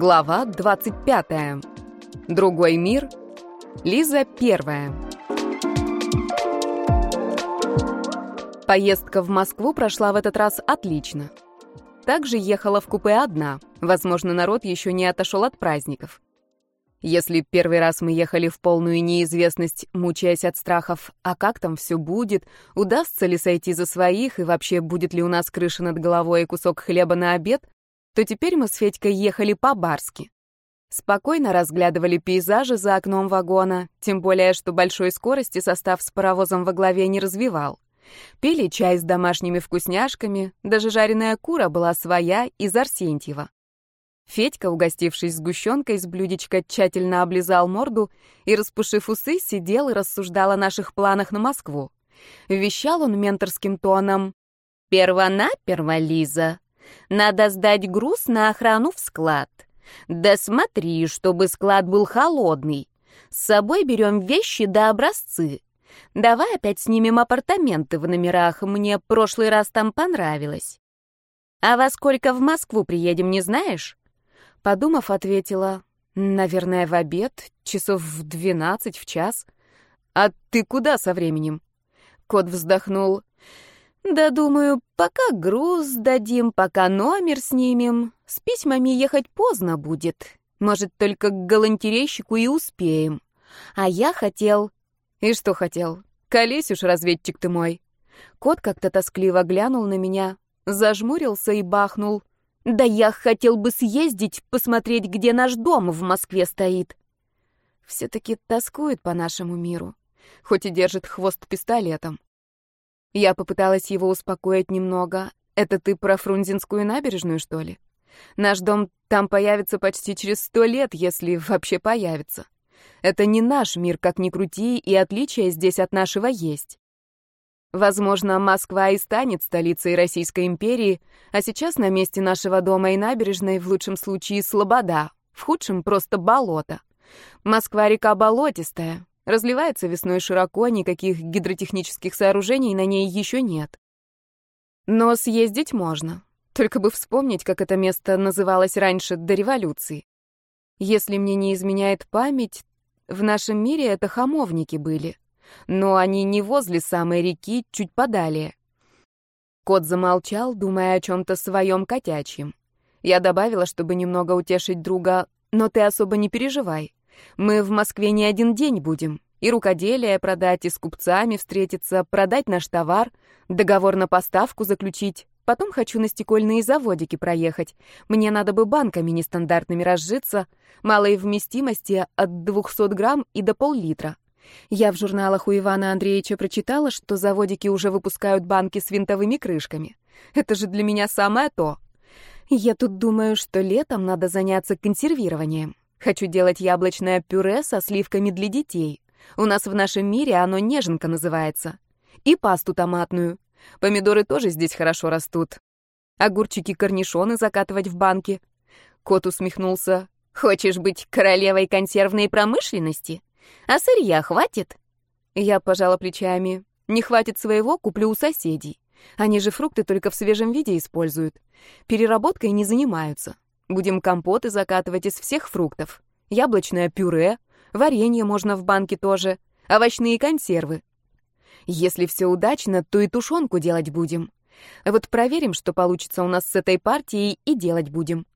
Глава 25. Другой мир. Лиза первая. Поездка в Москву прошла в этот раз отлично. Также ехала в купе одна. Возможно, народ еще не отошел от праздников. Если первый раз мы ехали в полную неизвестность, мучаясь от страхов, а как там все будет, удастся ли сойти за своих и вообще будет ли у нас крыша над головой и кусок хлеба на обед, то теперь мы с Федькой ехали по-барски. Спокойно разглядывали пейзажи за окном вагона, тем более, что большой скорости состав с паровозом во главе не развивал. Пили чай с домашними вкусняшками, даже жареная кура была своя из Арсентьева. Федька, угостившись сгущенкой с блюдечка, тщательно облизал морду и, распушив усы, сидел и рассуждал о наших планах на Москву. Вещал он менторским тоном. «Первонаперво, Лиза, надо сдать груз на охрану в склад. Да смотри, чтобы склад был холодный. С собой берем вещи да образцы. Давай опять снимем апартаменты в номерах, мне прошлый раз там понравилось. А во сколько в Москву приедем, не знаешь? Подумав, ответила, наверное, в обед, часов в двенадцать, в час. А ты куда со временем? Кот вздохнул. Да, думаю, пока груз дадим, пока номер снимем. С письмами ехать поздно будет. Может, только к галантерейщику и успеем. А я хотел... И что хотел? Колись уж, разведчик ты мой. Кот как-то тоскливо глянул на меня, зажмурился и бахнул. Да я хотел бы съездить, посмотреть, где наш дом в Москве стоит. Все-таки тоскует по нашему миру, хоть и держит хвост пистолетом. Я попыталась его успокоить немного. Это ты про Фрунзенскую набережную, что ли? Наш дом там появится почти через сто лет, если вообще появится. Это не наш мир, как ни крути, и отличия здесь от нашего есть. Возможно, Москва и станет столицей Российской империи, а сейчас на месте нашего дома и набережной в лучшем случае слобода, в худшем просто болото. Москва река болотистая, Разливается весной широко, никаких гидротехнических сооружений на ней еще нет. Но съездить можно. Только бы вспомнить, как это место называлось раньше, до революции. Если мне не изменяет память, в нашем мире это хамовники были. Но они не возле самой реки, чуть подалее. Кот замолчал, думая о чем-то своем котячьем. Я добавила, чтобы немного утешить друга, но ты особо не переживай. Мы в Москве не один день будем. И рукоделие продать, и с купцами встретиться, продать наш товар, договор на поставку заключить. Потом хочу на стекольные заводики проехать. Мне надо бы банками нестандартными разжиться, малой вместимости от 200 грамм и до пол-литра. Я в журналах у Ивана Андреевича прочитала, что заводики уже выпускают банки с винтовыми крышками. Это же для меня самое то. Я тут думаю, что летом надо заняться консервированием. Хочу делать яблочное пюре со сливками для детей. У нас в нашем мире оно неженка называется. И пасту томатную. Помидоры тоже здесь хорошо растут. Огурчики-корнишоны закатывать в банки. Кот усмехнулся. «Хочешь быть королевой консервной промышленности? А сырья хватит?» Я пожала плечами. «Не хватит своего, куплю у соседей. Они же фрукты только в свежем виде используют. Переработкой не занимаются. Будем компоты закатывать из всех фруктов. Яблочное пюре, варенье можно в банке тоже, овощные консервы. Если все удачно, то и тушенку делать будем. Вот проверим, что получится у нас с этой партией, и делать будем.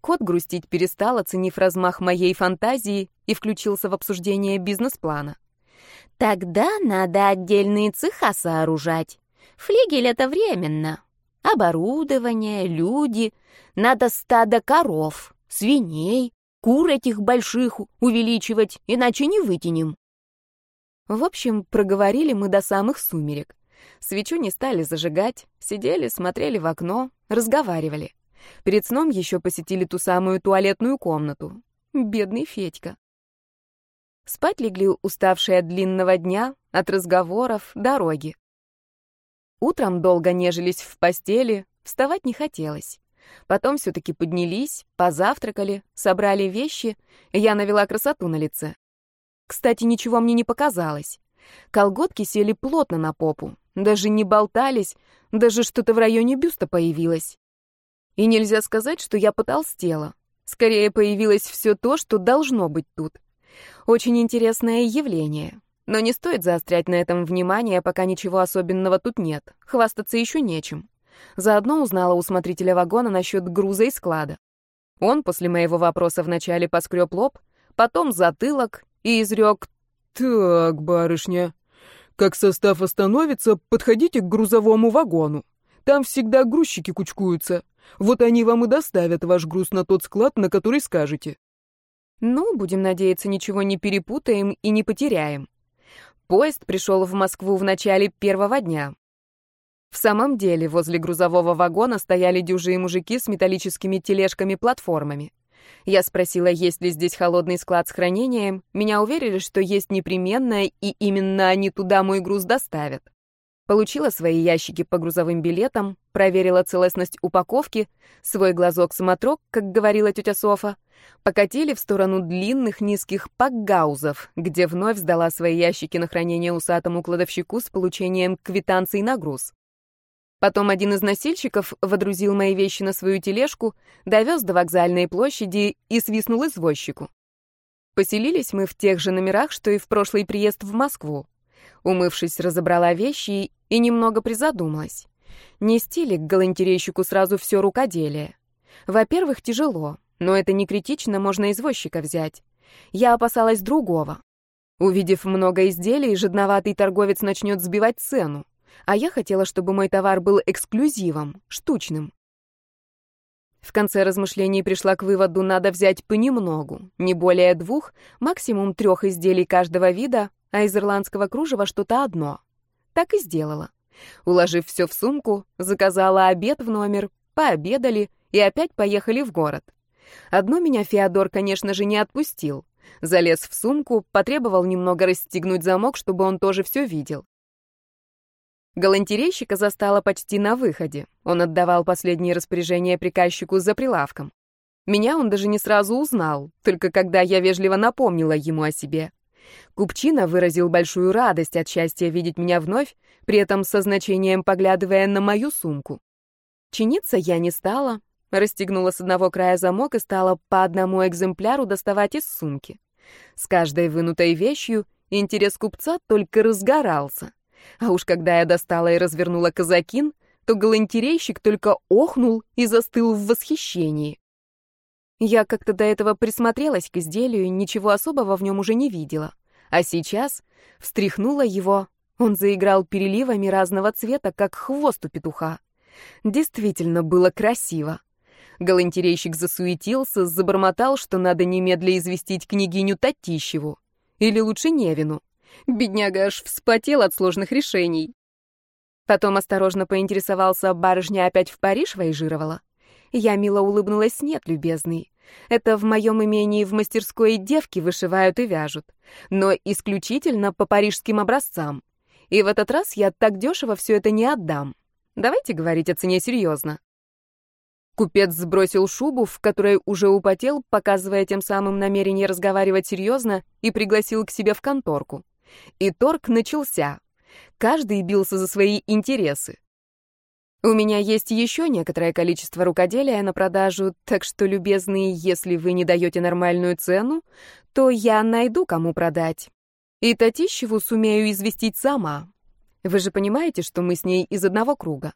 Кот грустить перестал, оценив размах моей фантазии, и включился в обсуждение бизнес-плана. «Тогда надо отдельные цеха сооружать. Флигель — это временно. Оборудование, люди, надо стадо коров, свиней, кур этих больших увеличивать, иначе не вытянем. В общем, проговорили мы до самых сумерек. Свечу не стали зажигать, сидели, смотрели в окно, разговаривали. Перед сном еще посетили ту самую туалетную комнату. Бедный Федька. Спать легли уставшие от длинного дня, от разговоров, дороги. Утром долго нежились в постели, вставать не хотелось. Потом все-таки поднялись, позавтракали, собрали вещи, я навела красоту на лице. Кстати, ничего мне не показалось. Колготки сели плотно на попу, даже не болтались, даже что-то в районе бюста появилось. И нельзя сказать, что я потолстела. Скорее появилось все то, что должно быть тут. Очень интересное явление. Но не стоит заострять на этом внимание, пока ничего особенного тут нет. Хвастаться еще нечем. Заодно узнала у смотрителя вагона насчет груза и склада. Он после моего вопроса вначале поскреб лоб, потом затылок и изрек «Так, барышня, как состав остановится, подходите к грузовому вагону. Там всегда грузчики кучкуются. Вот они вам и доставят ваш груз на тот склад, на который скажете». Ну, будем надеяться, ничего не перепутаем и не потеряем. Поезд пришел в Москву в начале первого дня. В самом деле, возле грузового вагона стояли дюжие мужики с металлическими тележками-платформами. Я спросила, есть ли здесь холодный склад с хранением. Меня уверили, что есть непременно, и именно они туда мой груз доставят. Получила свои ящики по грузовым билетам, проверила целостность упаковки, свой глазок-самотрок, как говорила тетя Софа, покатили в сторону длинных низких пакгаузов, где вновь сдала свои ящики на хранение усатому кладовщику с получением квитанций на груз. Потом один из носильщиков водрузил мои вещи на свою тележку, довез до вокзальной площади и свистнул извозчику. Поселились мы в тех же номерах, что и в прошлый приезд в Москву. Умывшись, разобрала вещи и немного призадумалась. Нести ли к галантерейщику сразу все рукоделие? Во-первых, тяжело, но это не критично, можно извозчика взять. Я опасалась другого. Увидев много изделий, жадноватый торговец начнет сбивать цену а я хотела, чтобы мой товар был эксклюзивом, штучным. В конце размышлений пришла к выводу, надо взять понемногу, не более двух, максимум трех изделий каждого вида, а из ирландского кружева что-то одно. Так и сделала. Уложив все в сумку, заказала обед в номер, пообедали и опять поехали в город. Одно меня Феодор, конечно же, не отпустил. Залез в сумку, потребовал немного расстегнуть замок, чтобы он тоже все видел. Галантерейщика застала почти на выходе. Он отдавал последние распоряжения приказчику за прилавком. Меня он даже не сразу узнал, только когда я вежливо напомнила ему о себе. Купчина выразил большую радость от счастья видеть меня вновь, при этом со значением поглядывая на мою сумку. Чиниться я не стала, расстегнула с одного края замок и стала по одному экземпляру доставать из сумки. С каждой вынутой вещью интерес купца только разгорался. А уж когда я достала и развернула казакин, то галантерейщик только охнул и застыл в восхищении. Я как-то до этого присмотрелась к изделию и ничего особого в нем уже не видела. А сейчас встряхнула его, он заиграл переливами разного цвета, как хвост у петуха. Действительно было красиво. Галантерейщик засуетился, забормотал, что надо немедля известить княгиню Татищеву. Или лучше Невину. Бедняга аж вспотел от сложных решений. Потом осторожно поинтересовался, барышня опять в Париж воежировала. Я мило улыбнулась, нет, любезный. Это в моем имении в мастерской девки вышивают и вяжут, но исключительно по парижским образцам. И в этот раз я так дешево все это не отдам. Давайте говорить о цене серьезно. Купец сбросил шубу, в которой уже употел, показывая тем самым намерение разговаривать серьезно, и пригласил к себе в конторку. И торг начался. Каждый бился за свои интересы. У меня есть еще некоторое количество рукоделия на продажу, так что, любезные, если вы не даете нормальную цену, то я найду, кому продать. И Татищеву сумею известить сама. Вы же понимаете, что мы с ней из одного круга.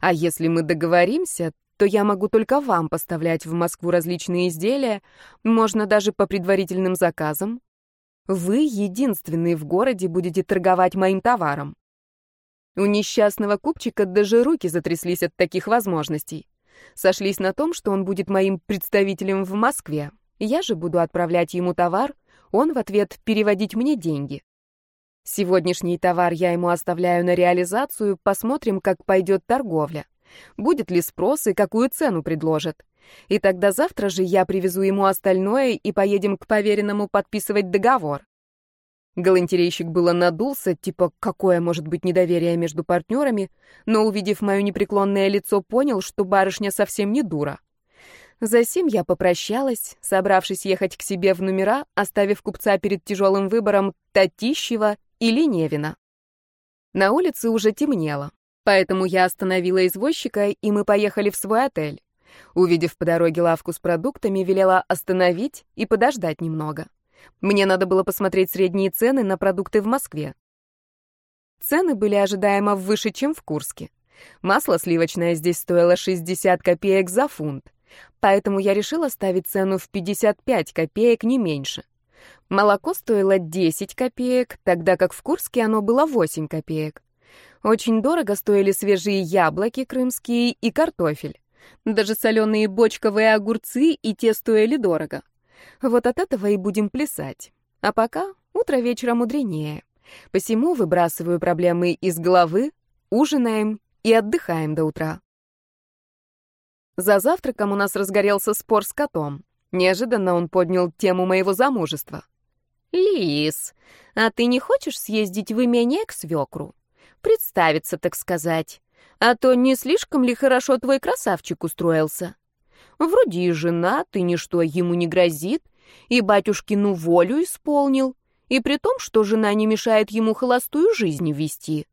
А если мы договоримся, то я могу только вам поставлять в Москву различные изделия, можно даже по предварительным заказам, вы единственный в городе будете торговать моим товаром. У несчастного купчика даже руки затряслись от таких возможностей. Сошлись на том, что он будет моим представителем в Москве. Я же буду отправлять ему товар, он в ответ переводить мне деньги. Сегодняшний товар я ему оставляю на реализацию, посмотрим, как пойдет торговля. Будет ли спрос и какую цену предложат. И тогда завтра же я привезу ему остальное и поедем к поверенному подписывать договор. Галантерейщик было надулся, типа, какое может быть недоверие между партнерами, но, увидев мое непреклонное лицо, понял, что барышня совсем не дура. Засим я попрощалась, собравшись ехать к себе в номера, оставив купца перед тяжелым выбором Татищева или Невина. На улице уже темнело, поэтому я остановила извозчика, и мы поехали в свой отель. Увидев по дороге лавку с продуктами, велела остановить и подождать немного. Мне надо было посмотреть средние цены на продукты в Москве. Цены были ожидаемо выше, чем в Курске. Масло сливочное здесь стоило 60 копеек за фунт, поэтому я решила ставить цену в 55 копеек, не меньше. Молоко стоило 10 копеек, тогда как в Курске оно было 8 копеек. Очень дорого стоили свежие яблоки крымские и картофель. Даже соленые бочковые огурцы и те стоили дорого. Вот от этого и будем плясать. А пока утро вечера мудренее. Посему выбрасываю проблемы из головы, ужинаем и отдыхаем до утра. За завтраком у нас разгорелся спор с котом. Неожиданно он поднял тему моего замужества. «Лис, а ты не хочешь съездить в имение к свекру? Представиться, так сказать. А то не слишком ли хорошо твой красавчик устроился? Вроде и женат, и ничто ему не грозит, и батюшкину волю исполнил, и при том, что жена не мешает ему холостую жизнь вести.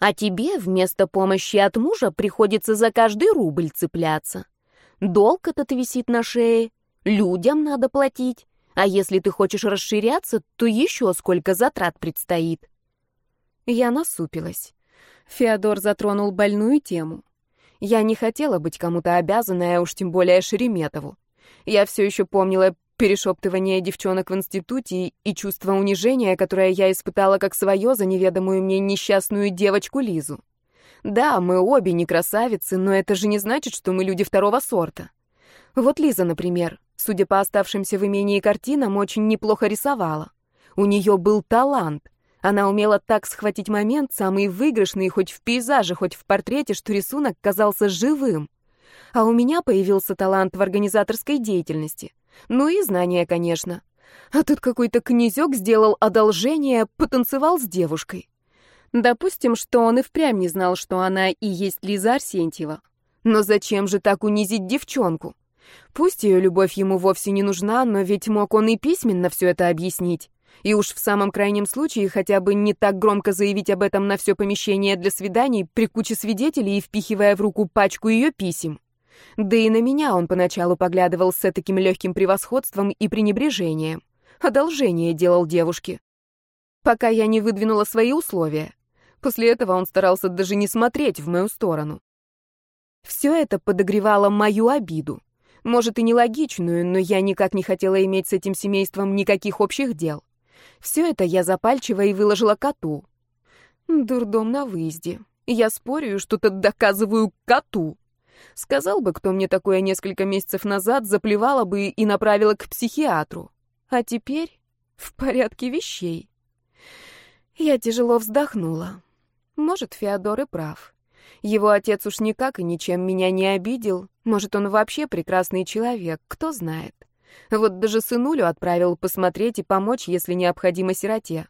А тебе вместо помощи от мужа приходится за каждый рубль цепляться. Долг этот висит на шее, людям надо платить, а если ты хочешь расширяться, то еще сколько затрат предстоит. Я насупилась. Феодор затронул больную тему. Я не хотела быть кому-то обязанной, а уж тем более Шереметову. Я все еще помнила перешептывание девчонок в институте и чувство унижения, которое я испытала как свое за неведомую мне несчастную девочку Лизу. Да, мы обе не красавицы, но это же не значит, что мы люди второго сорта. Вот Лиза, например, судя по оставшимся в имении картинам, очень неплохо рисовала. У нее был талант. Она умела так схватить момент, самый выигрышный, хоть в пейзаже, хоть в портрете, что рисунок казался живым. А у меня появился талант в организаторской деятельности. Ну и знания, конечно. А тут какой-то князек сделал одолжение, потанцевал с девушкой. Допустим, что он и впрямь не знал, что она и есть Лиза Арсентьева. Но зачем же так унизить девчонку? Пусть ее любовь ему вовсе не нужна, но ведь мог он и письменно все это объяснить. И уж в самом крайнем случае хотя бы не так громко заявить об этом на все помещение для свиданий при куче свидетелей и впихивая в руку пачку ее писем. Да и на меня он поначалу поглядывал с таким легким превосходством и пренебрежением. Одолжение делал девушке. Пока я не выдвинула свои условия. После этого он старался даже не смотреть в мою сторону. Все это подогревало мою обиду. Может, и нелогичную, но я никак не хотела иметь с этим семейством никаких общих дел. Все это я запальчиво и выложила коту. Дурдом на выезде. Я спорю, что-то доказываю коту. Сказал бы, кто мне такое несколько месяцев назад, заплевала бы и направила к психиатру. А теперь в порядке вещей. Я тяжело вздохнула. Может, Феодор и прав. Его отец уж никак и ничем меня не обидел. Может, он вообще прекрасный человек, кто знает. Вот даже сынулю отправил посмотреть и помочь, если необходимо сироте.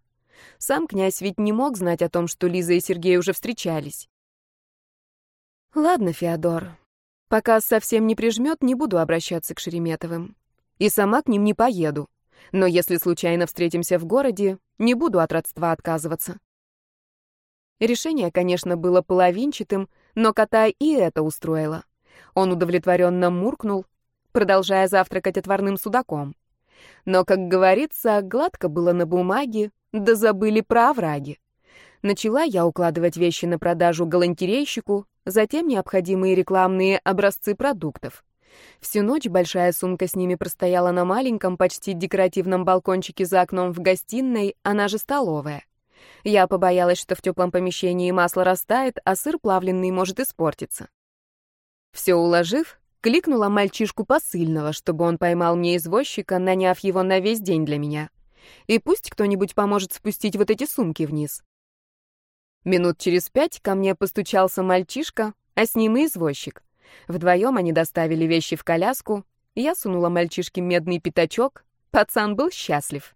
Сам князь ведь не мог знать о том, что Лиза и Сергей уже встречались. Ладно, Феодор, пока совсем не прижмет, не буду обращаться к Шереметовым. И сама к ним не поеду. Но если случайно встретимся в городе, не буду от родства отказываться. Решение, конечно, было половинчатым, но кота и это устроило. Он удовлетворенно муркнул, продолжая завтракать отварным судаком. Но, как говорится, гладко было на бумаге, да забыли про овраги. Начала я укладывать вещи на продажу галантерейщику, затем необходимые рекламные образцы продуктов. Всю ночь большая сумка с ними простояла на маленьком, почти декоративном балкончике за окном в гостиной, она же столовая. Я побоялась, что в теплом помещении масло растает, а сыр плавленный может испортиться. Все уложив, Кликнула мальчишку посыльного, чтобы он поймал мне извозчика, наняв его на весь день для меня. И пусть кто-нибудь поможет спустить вот эти сумки вниз. Минут через пять ко мне постучался мальчишка, а с ним и извозчик. Вдвоем они доставили вещи в коляску, я сунула мальчишке медный пятачок, пацан был счастлив.